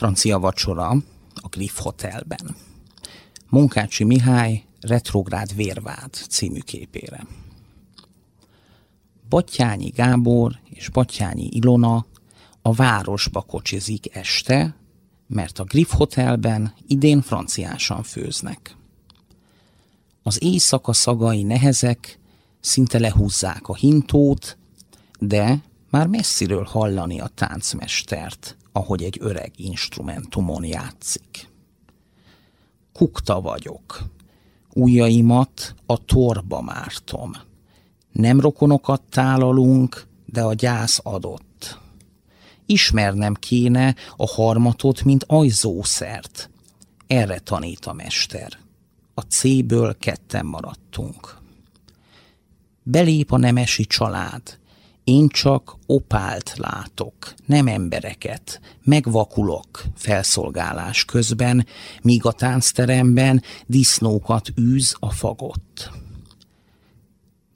Francia vacsora a Griff Hotelben. Munkácsi Mihály Retrográd Vérvád című képére. Battyányi Gábor és Battyányi Ilona a városba kocsizik este, mert a Griff Hotelben idén franciásan főznek. Az éjszaka szagai nehezek szinte lehúzzák a hintót, de már messziről hallani a táncmestert, ahogy egy öreg instrumentumon játszik. Kukta vagyok, ujjaimat a torba mártom. Nem rokonokat tálalunk, de a gyász adott. Ismernem kéne a harmatot, mint ajzószert. Erre tanít a mester. A C-ből ketten maradtunk. Belép a nemesi család. Én csak opált látok, nem embereket. Megvakulok felszolgálás közben, míg a táncteremben disznókat űz a fagott.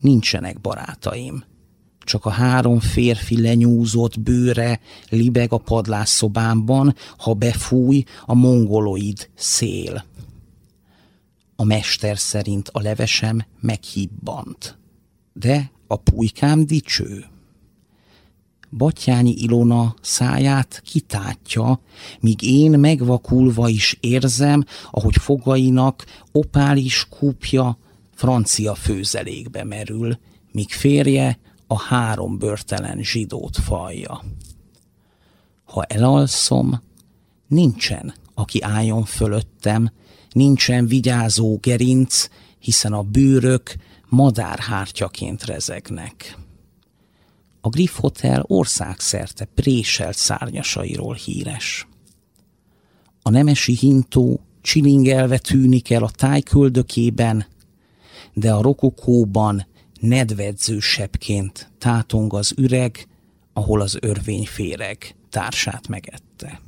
Nincsenek barátaim. Csak a három férfi lenyúzott bőre libeg a padlásszobámban, ha befúj a mongoloid szél. A mester szerint a levesem meghibbant de a pulykám dicső. Batyányi Ilona száját kitátja, míg én megvakulva is érzem, ahogy fogainak opális kúpja francia főzelékbe merül, míg férje a három börtelen zsidót falja. Ha elalszom, nincsen, aki álljon fölöttem, nincsen vigyázó gerinc, hiszen a bőrök madárhártyaként rezegnek. A Griff Hotel országszerte préselt szárnyasairól híres. A nemesi hintó csilingelve tűnik el a tájköldökében, de a rokokóban nedvedzősebbként tátong az üreg, ahol az örvény féreg társát megette.